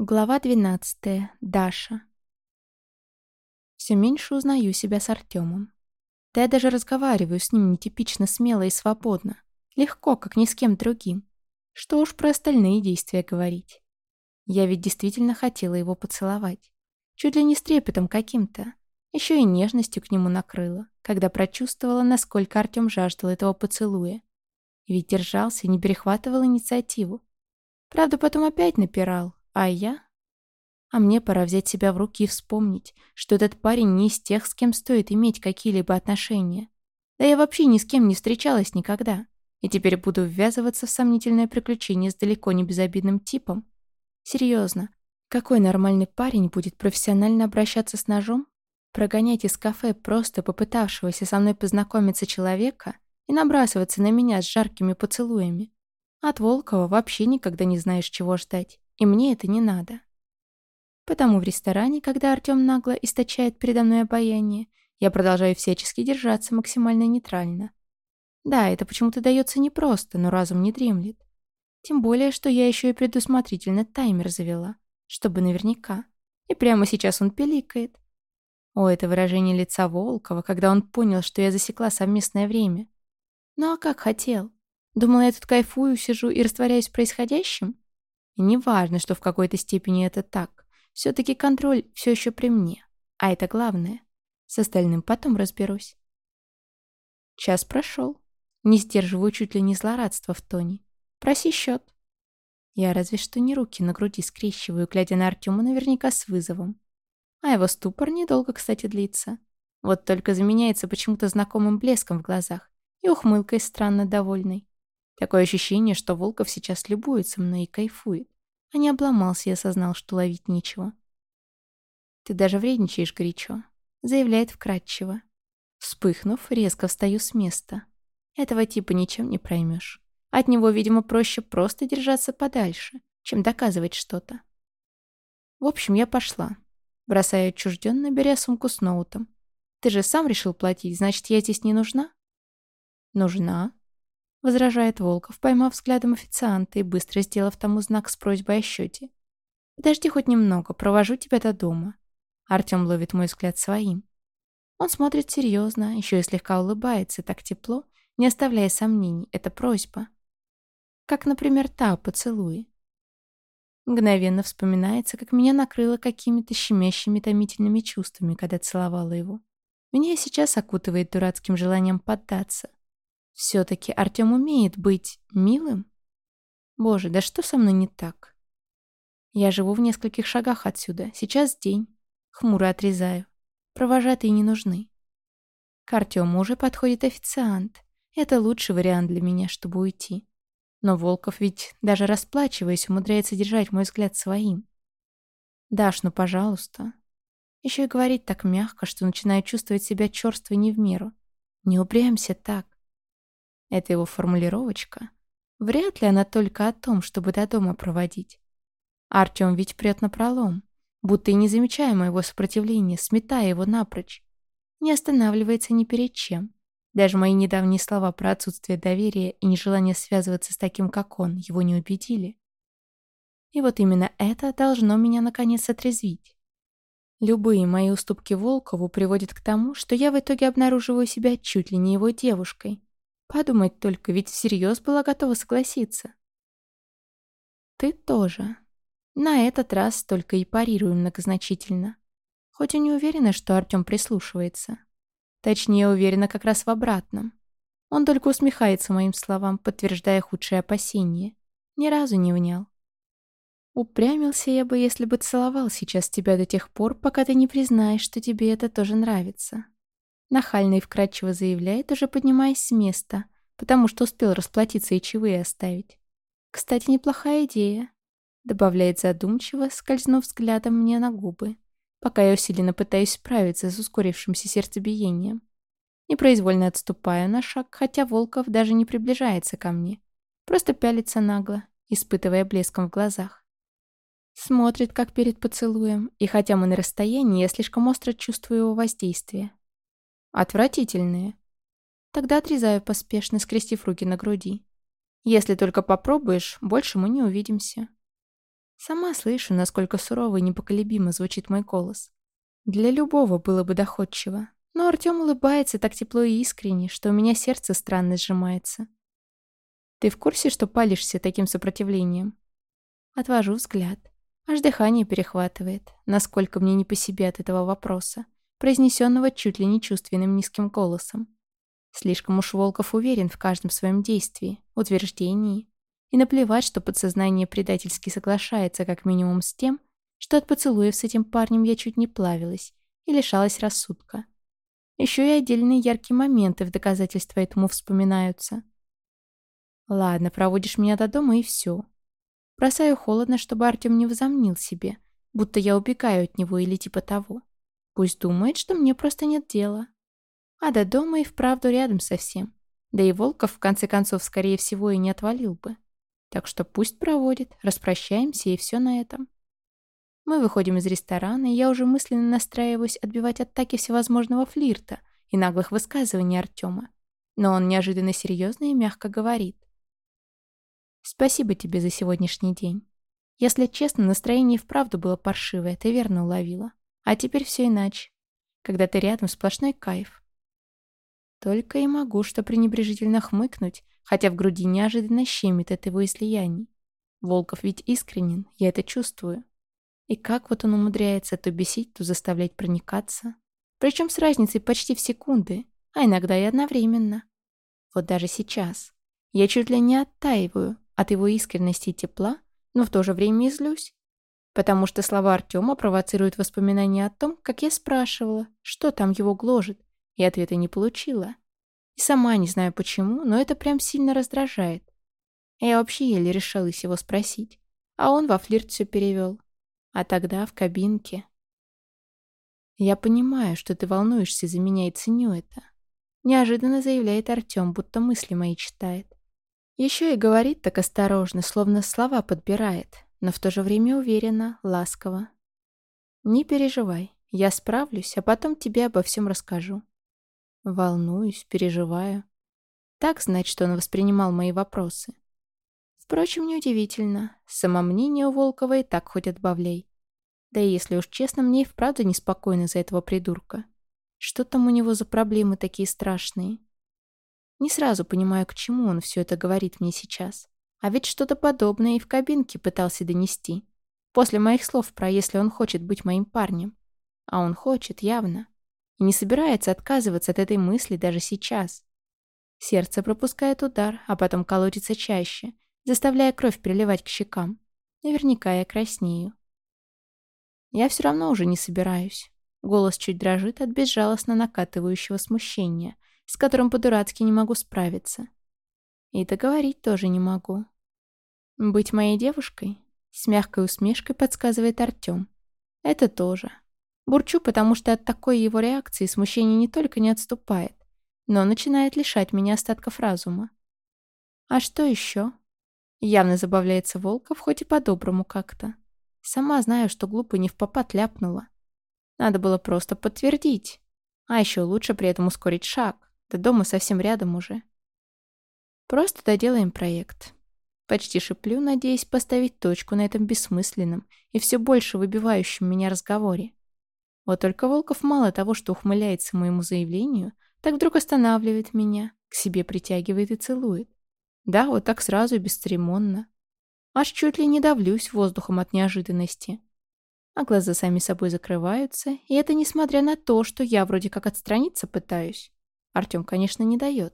Глава 12. Даша. Все меньше узнаю себя с Артемом. Да я даже разговариваю с ним нетипично смело и свободно. Легко, как ни с кем другим. Что уж про остальные действия говорить. Я ведь действительно хотела его поцеловать. Чуть ли не с трепетом каким-то. Еще и нежностью к нему накрыла, когда прочувствовала, насколько Артем жаждал этого поцелуя. Ведь держался и не перехватывал инициативу. Правда, потом опять напирал, а я? А мне пора взять себя в руки и вспомнить, что этот парень не из тех, с кем стоит иметь какие-либо отношения. Да я вообще ни с кем не встречалась никогда. И теперь буду ввязываться в сомнительное приключение с далеко не безобидным типом. Серьезно, какой нормальный парень будет профессионально обращаться с ножом? Прогонять из кафе просто попытавшегося со мной познакомиться человека и набрасываться на меня с жаркими поцелуями. От Волкова вообще никогда не знаешь, чего ждать. И мне это не надо. Потому в ресторане, когда Артём нагло источает передо мной обаяние, я продолжаю всячески держаться максимально нейтрально. Да, это почему-то дается непросто, но разум не дремлет. Тем более, что я еще и предусмотрительно таймер завела, чтобы наверняка. И прямо сейчас он пиликает. О, это выражение лица Волкова, когда он понял, что я засекла совместное время. Ну а как хотел? Думала, я тут кайфую, сижу и растворяюсь в происходящем? И неважно, что в какой-то степени это так. Все-таки контроль все еще при мне. А это главное. С остальным потом разберусь. Час прошел. Не сдерживаю чуть ли не злорадство в тоне. Проси счет. Я разве что не руки на груди скрещиваю, глядя на Артема наверняка с вызовом. А его ступор недолго, кстати, длится. Вот только заменяется почему-то знакомым блеском в глазах и ухмылкой странно довольной. Такое ощущение, что Волков сейчас любуется мной и кайфует. А не обломался и осознал, что ловить нечего. «Ты даже вредничаешь горячо», — заявляет вкратчиво. Вспыхнув, резко встаю с места. Этого типа ничем не проймешь. От него, видимо, проще просто держаться подальше, чем доказывать что-то. В общем, я пошла. Бросаю отчужденно, беря сумку с ноутом. Ты же сам решил платить, значит, я здесь не нужна? Нужна, — возражает Волков, поймав взглядом официанта и быстро сделав тому знак с просьбой о счете. «Подожди хоть немного, провожу тебя до дома». Артем ловит мой взгляд своим. Он смотрит серьезно, еще и слегка улыбается, так тепло, не оставляя сомнений, это просьба. Как, например, та поцелуи. Мгновенно вспоминается, как меня накрыло какими-то щемящими томительными чувствами, когда целовала его. Меня сейчас окутывает дурацким желанием поддаться. Все-таки Артем умеет быть милым? Боже, да что со мной не так? Я живу в нескольких шагах отсюда. Сейчас день. Хмуро отрезаю. Провожатые не нужны. К Артему уже подходит официант. Это лучший вариант для меня, чтобы уйти. Но Волков ведь, даже расплачиваясь, умудряется держать мой взгляд своим. Даш, ну пожалуйста. Еще и говорить так мягко, что начинаю чувствовать себя черствой не в меру. Не упрямься так. Это его формулировочка. Вряд ли она только о том, чтобы до дома проводить. Артем ведь прет на пролом, будто и не замечая моего сопротивления, сметая его напрочь. Не останавливается ни перед чем. Даже мои недавние слова про отсутствие доверия и нежелание связываться с таким, как он, его не убедили. И вот именно это должно меня наконец отрезвить. Любые мои уступки Волкову приводят к тому, что я в итоге обнаруживаю себя чуть ли не его девушкой. Подумать только, ведь всерьез была готова согласиться. Ты тоже. На этот раз только и парирую многозначительно. Хоть и не уверена, что Артем прислушивается. Точнее, уверена как раз в обратном. Он только усмехается моим словам, подтверждая худшие опасения. Ни разу не внял. Упрямился я бы, если бы целовал сейчас тебя до тех пор, пока ты не признаешь, что тебе это тоже нравится. Нахально и вкрадчиво заявляет, уже поднимаясь с места, потому что успел расплатиться и чаевые оставить. «Кстати, неплохая идея», — добавляет задумчиво, скользнув взглядом мне на губы, пока я усиленно пытаюсь справиться с ускорившимся сердцебиением. Непроизвольно отступаю на шаг, хотя Волков даже не приближается ко мне. Просто пялится нагло, испытывая блеском в глазах. Смотрит, как перед поцелуем, и хотя мы на расстоянии, я слишком остро чувствую его воздействие. Отвратительные. Тогда отрезаю поспешно, скрестив руки на груди. Если только попробуешь, больше мы не увидимся. Сама слышу, насколько сурово и непоколебимо звучит мой голос. Для любого было бы доходчиво. Но Артем улыбается так тепло и искренне, что у меня сердце странно сжимается. Ты в курсе, что палишься таким сопротивлением? Отвожу взгляд. Аж дыхание перехватывает, насколько мне не по себе от этого вопроса, произнесенного чуть ли не чувственным низким голосом. Слишком уж Волков уверен в каждом своем действии, утверждении. И наплевать, что подсознание предательски соглашается как минимум с тем, что от поцелуев с этим парнем я чуть не плавилась и лишалась рассудка. Еще и отдельные яркие моменты в доказательство этому вспоминаются. Ладно, проводишь меня до дома и все. Бросаю холодно, чтобы Артем не возомнил себе, будто я убегаю от него или типа того. Пусть думает, что мне просто нет дела. А до дома и вправду рядом совсем. Да и Волков, в конце концов, скорее всего, и не отвалил бы. Так что пусть проводит, распрощаемся и все на этом. Мы выходим из ресторана, и я уже мысленно настраиваюсь отбивать атаки всевозможного флирта и наглых высказываний Артема. Но он неожиданно серьезно и мягко говорит. «Спасибо тебе за сегодняшний день. Если честно, настроение вправду было паршивое, ты верно уловила. А теперь все иначе. Когда ты рядом, сплошной кайф. Только и могу что пренебрежительно хмыкнуть, хотя в груди неожиданно щемит от его излияний. Волков ведь искренен, я это чувствую. И как вот он умудряется то бесить, то заставлять проникаться. Причем с разницей почти в секунды, а иногда и одновременно. Вот даже сейчас. Я чуть ли не оттаиваю от его искренности и тепла, но в то же время и злюсь. Потому что слова Артема провоцируют воспоминания о том, как я спрашивала, что там его гложет, и ответа не получила. И сама не знаю почему, но это прям сильно раздражает. Я вообще еле решилась его спросить. А он во флирт все перевел. А тогда в кабинке... «Я понимаю, что ты волнуешься за меня и ценю это», — неожиданно заявляет Артем, будто мысли мои читает. Еще и говорит так осторожно, словно слова подбирает, но в то же время уверенно, ласково. «Не переживай, я справлюсь, а потом тебе обо всем расскажу. Волнуюсь, переживаю. Так, значит, он воспринимал мои вопросы. Впрочем, неудивительно. Самомнение у Волкова и так хоть отбавляй. Да и если уж честно, мне и вправду неспокойно за этого придурка. Что там у него за проблемы такие страшные? Не сразу понимаю, к чему он все это говорит мне сейчас. А ведь что-то подобное и в кабинке пытался донести. После моих слов про «если он хочет быть моим парнем». А он хочет, явно и не собирается отказываться от этой мысли даже сейчас. Сердце пропускает удар, а потом колотится чаще, заставляя кровь приливать к щекам. Наверняка я краснею. Я все равно уже не собираюсь. Голос чуть дрожит от безжалостно накатывающего смущения, с которым по-дурацки не могу справиться. И договорить тоже не могу. Быть моей девушкой? С мягкой усмешкой подсказывает Артем. Это тоже. Бурчу, потому что от такой его реакции смущение не только не отступает, но начинает лишать меня остатков разума. А что еще? Явно забавляется Волков, хоть и по-доброму как-то. Сама знаю, что глупо не в попад ляпнула. Надо было просто подтвердить. А еще лучше при этом ускорить шаг. До дома совсем рядом уже. Просто доделаем проект. Почти шиплю, надеясь поставить точку на этом бессмысленном и все больше выбивающем меня разговоре. Вот только Волков мало того, что ухмыляется моему заявлению, так вдруг останавливает меня, к себе притягивает и целует. Да, вот так сразу бесцеремонно. Аж чуть ли не давлюсь воздухом от неожиданности. А глаза сами собой закрываются, и это несмотря на то, что я вроде как отстраниться пытаюсь. Артем, конечно, не дает.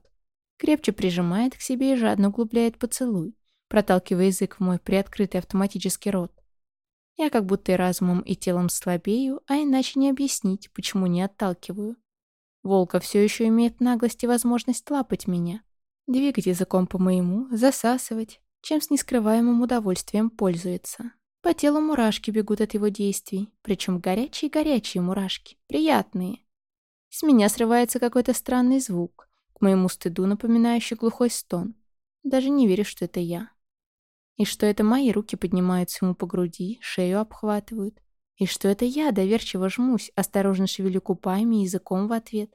Крепче прижимает к себе и жадно углубляет поцелуй, проталкивая язык в мой приоткрытый автоматический рот. Я как будто и разумом, и телом слабею, а иначе не объяснить, почему не отталкиваю. Волка все еще имеет наглость и возможность лапать меня. Двигать языком по моему, засасывать, чем с нескрываемым удовольствием пользуется. По телу мурашки бегут от его действий, причем горячие-горячие мурашки, приятные. С меня срывается какой-то странный звук, моему стыду напоминающий глухой стон. Даже не верю, что это я. И что это мои руки поднимаются ему по груди, шею обхватывают. И что это я доверчиво жмусь, осторожно шевелю купами и языком в ответ.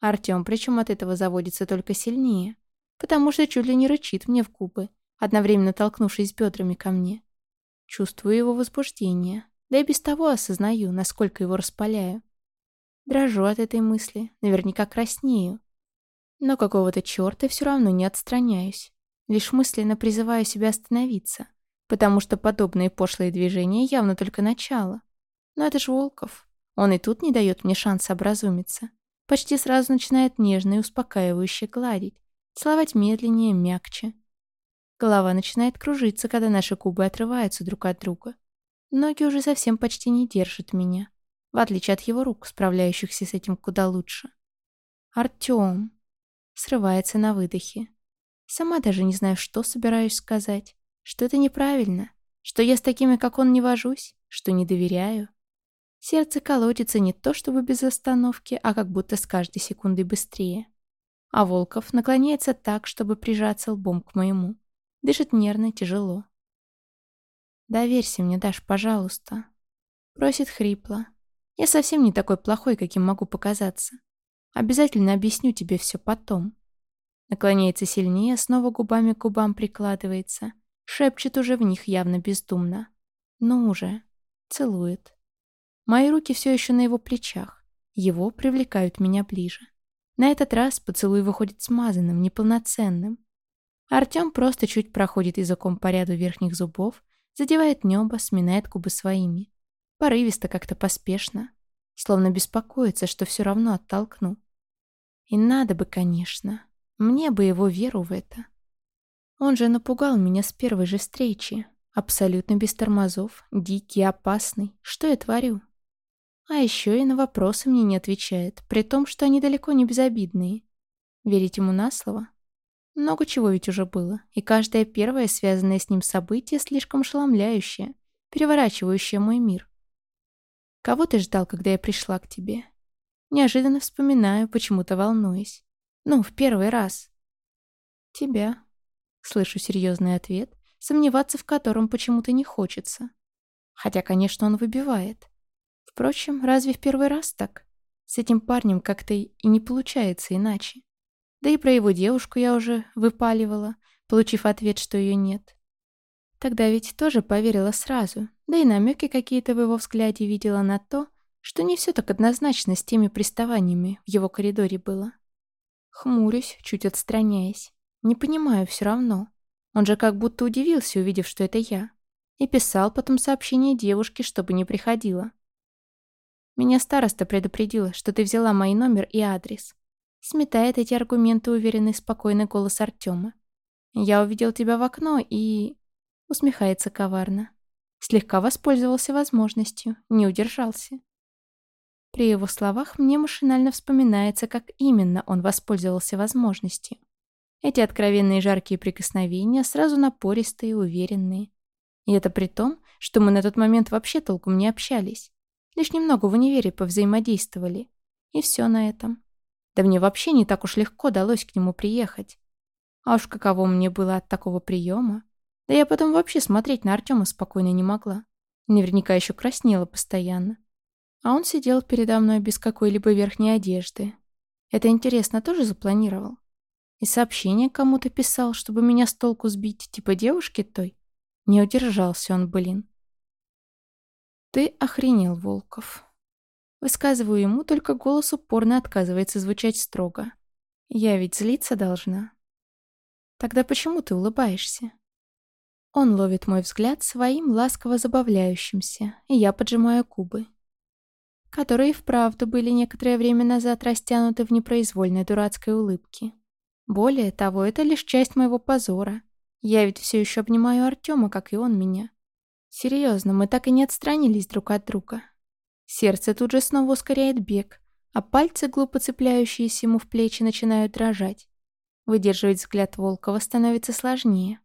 Артем причем от этого заводится только сильнее, потому что чуть ли не рычит мне в губы, одновременно толкнувшись бедрами ко мне. Чувствую его возбуждение, да и без того осознаю, насколько его распаляю. Дрожу от этой мысли, наверняка краснею. Но какого-то черта все равно не отстраняюсь. Лишь мысленно призываю себя остановиться, потому что подобные пошлые движения явно только начало. Но это ж Волков. Он и тут не дает мне шанса образумиться. Почти сразу начинает нежно и успокаивающе гладить, целовать медленнее, мягче. Голова начинает кружиться, когда наши кубы отрываются друг от друга. Ноги уже совсем почти не держат меня, в отличие от его рук, справляющихся с этим куда лучше. «Артём!» Срывается на выдохе. Сама даже не знаю, что собираюсь сказать. Что это неправильно. Что я с такими, как он, не вожусь. Что не доверяю. Сердце колотится не то чтобы без остановки, а как будто с каждой секундой быстрее. А Волков наклоняется так, чтобы прижаться лбом к моему. Дышит нервно, тяжело. «Доверься мне, Даш, пожалуйста», — просит хрипло. «Я совсем не такой плохой, каким могу показаться. Обязательно объясню тебе все потом». Наклоняется сильнее, снова губами к губам прикладывается. Шепчет уже в них явно бездумно. «Ну уже». Целует. Мои руки все еще на его плечах. Его привлекают меня ближе. На этот раз поцелуй выходит смазанным, неполноценным. Артем просто чуть проходит языком по ряду верхних зубов, задевает небо, сминает губы своими. Порывисто, как-то поспешно. Словно беспокоится, что все равно оттолкну. И надо бы, конечно. Мне бы его веру в это. Он же напугал меня с первой же встречи. Абсолютно без тормозов, дикий, опасный. Что я творю? А еще и на вопросы мне не отвечает, при том, что они далеко не безобидные. Верить ему на слово? Много чего ведь уже было, и каждое первое связанное с ним событие слишком ошеломляющее, переворачивающее мой мир. Кого ты ждал, когда я пришла к тебе? Неожиданно вспоминаю, почему-то волнуюсь. Ну, в первый раз. Тебя. Слышу серьезный ответ, сомневаться в котором почему-то не хочется. Хотя, конечно, он выбивает. Впрочем, разве в первый раз так? С этим парнем как-то и не получается иначе. Да и про его девушку я уже выпаливала, получив ответ, что ее нет. Тогда ведь тоже поверила сразу, да и намеки какие-то в его взгляде видела на то, что не все так однозначно с теми приставаниями в его коридоре было. Хмурюсь, чуть отстраняясь. Не понимаю все равно. Он же как будто удивился, увидев, что это я. И писал потом сообщение девушке, чтобы не приходила. Меня староста предупредила, что ты взяла мой номер и адрес. Сметает эти аргументы уверенный спокойный голос Артема. Я увидел тебя в окно и... Усмехается коварно. Слегка воспользовался возможностью, не удержался. При его словах мне машинально вспоминается, как именно он воспользовался возможностью. Эти откровенные жаркие прикосновения сразу напористые, уверенные. И это при том, что мы на тот момент вообще толком не общались. Лишь немного в универе повзаимодействовали. И все на этом. Да мне вообще не так уж легко далось к нему приехать. А уж каково мне было от такого приема. Да я потом вообще смотреть на Артема спокойно не могла. Наверняка еще краснела постоянно. А он сидел передо мной без какой-либо верхней одежды. Это, интересно, тоже запланировал? И сообщение кому-то писал, чтобы меня с толку сбить, типа девушки той? Не удержался он, блин. «Ты охренел, Волков». Высказываю ему, только голос упорно отказывается звучать строго. «Я ведь злиться должна». «Тогда почему ты улыбаешься?» Он ловит мой взгляд своим ласково забавляющимся, и я поджимаю губы, которые вправду были некоторое время назад растянуты в непроизвольной дурацкой улыбке. Более того, это лишь часть моего позора. Я ведь все еще обнимаю Артема, как и он меня. Серьезно, мы так и не отстранились друг от друга. Сердце тут же снова ускоряет бег, а пальцы, глупо цепляющиеся ему в плечи, начинают дрожать. Выдерживать взгляд Волкова становится сложнее.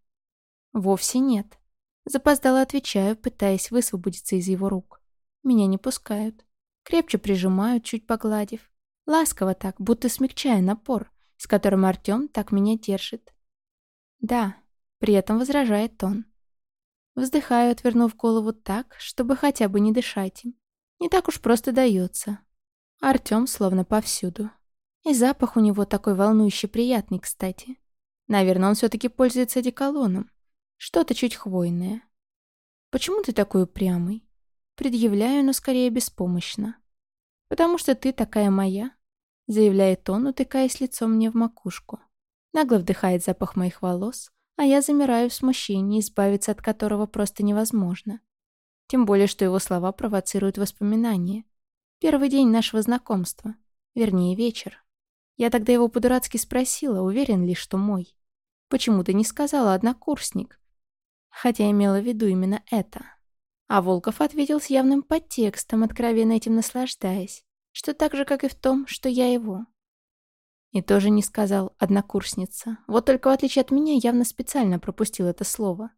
Вовсе нет. Запоздало отвечаю, пытаясь высвободиться из его рук. Меня не пускают. Крепче прижимают, чуть погладив. Ласково так, будто смягчая напор, с которым Артем так меня держит. Да, при этом возражает он. Вздыхаю, отвернув голову так, чтобы хотя бы не дышать им. Не так уж просто дается. Артем словно повсюду. И запах у него такой волнующий приятный, кстати. Наверное, он все-таки пользуется одеколоном. Что-то чуть хвойное. почему ты такой упрямый?» Предъявляю, но скорее беспомощно. «Потому что ты такая моя», — заявляет он, утыкаясь лицом мне в макушку. Нагло вдыхает запах моих волос, а я замираю в смущении, избавиться от которого просто невозможно. Тем более, что его слова провоцируют воспоминания. Первый день нашего знакомства. Вернее, вечер. Я тогда его по-дурацки спросила, уверен ли, что мой. Почему ты не сказала однокурсник? Хотя имела в виду именно это. А Волков ответил с явным подтекстом, откровенно этим наслаждаясь, что так же, как и в том, что я его. И тоже не сказал «однокурсница». Вот только в отличие от меня явно специально пропустил это слово.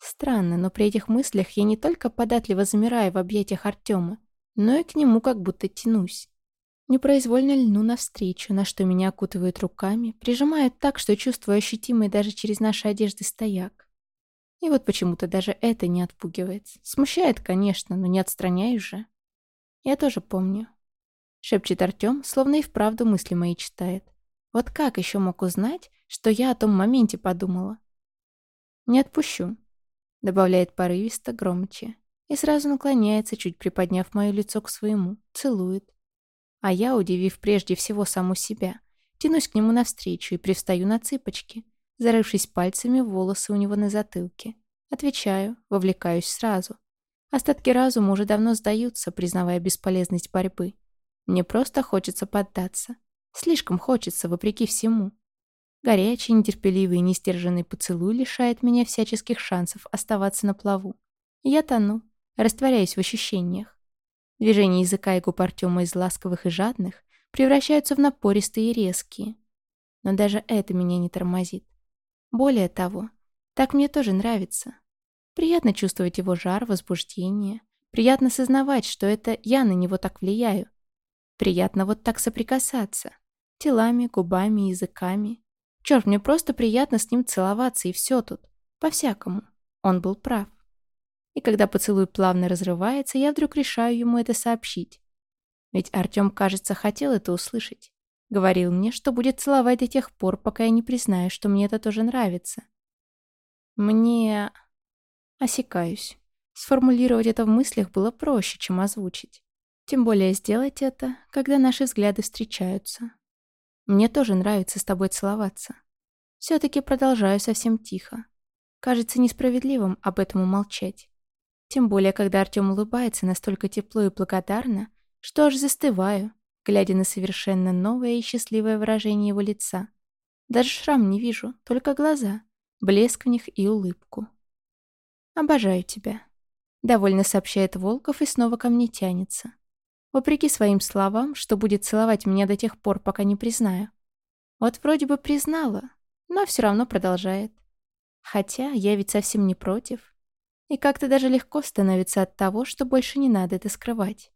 Странно, но при этих мыслях я не только податливо замираю в объятиях Артема, но и к нему как будто тянусь. Непроизвольно льну навстречу, на что меня окутывают руками, прижимают так, что чувствую ощутимый даже через наши одежды стояк. И вот почему-то даже это не отпугивает. Смущает, конечно, но не отстраняюсь же. Я тоже помню. Шепчет Артем, словно и вправду мысли мои читает. Вот как еще мог узнать, что я о том моменте подумала? Не отпущу. Добавляет порывисто, громче. И сразу наклоняется, чуть приподняв мое лицо к своему. Целует. А я, удивив прежде всего саму себя, тянусь к нему навстречу и привстаю на цыпочки, зарывшись пальцами в волосы у него на затылке. Отвечаю, вовлекаюсь сразу. Остатки разума уже давно сдаются, признавая бесполезность борьбы. Мне просто хочется поддаться. Слишком хочется, вопреки всему. Горячий, нетерпеливый и нестерженный поцелуй лишает меня всяческих шансов оставаться на плаву. Я тону, растворяюсь в ощущениях. Движения языка и губ Артема из ласковых и жадных превращаются в напористые и резкие. Но даже это меня не тормозит. Более того, так мне тоже нравится. Приятно чувствовать его жар, возбуждение. Приятно сознавать, что это я на него так влияю. Приятно вот так соприкасаться. Телами, губами, языками. Черт, мне просто приятно с ним целоваться, и все тут. По-всякому. Он был прав. И когда поцелуй плавно разрывается, я вдруг решаю ему это сообщить. Ведь Артем, кажется, хотел это услышать. Говорил мне, что будет целовать до тех пор, пока я не признаю, что мне это тоже нравится. Мне... Осекаюсь. Сформулировать это в мыслях было проще, чем озвучить. Тем более сделать это, когда наши взгляды встречаются. Мне тоже нравится с тобой целоваться. Все-таки продолжаю совсем тихо. Кажется несправедливым об этом умолчать. Тем более, когда Артем улыбается настолько тепло и благодарно, что аж застываю, глядя на совершенно новое и счастливое выражение его лица. Даже шрам не вижу, только глаза, блеск в них и улыбку. «Обожаю тебя», — довольно сообщает Волков и снова ко мне тянется. Вопреки своим словам, что будет целовать меня до тех пор, пока не признаю. Вот вроде бы признала, но все равно продолжает. Хотя я ведь совсем не против. И как-то даже легко становится от того, что больше не надо это скрывать.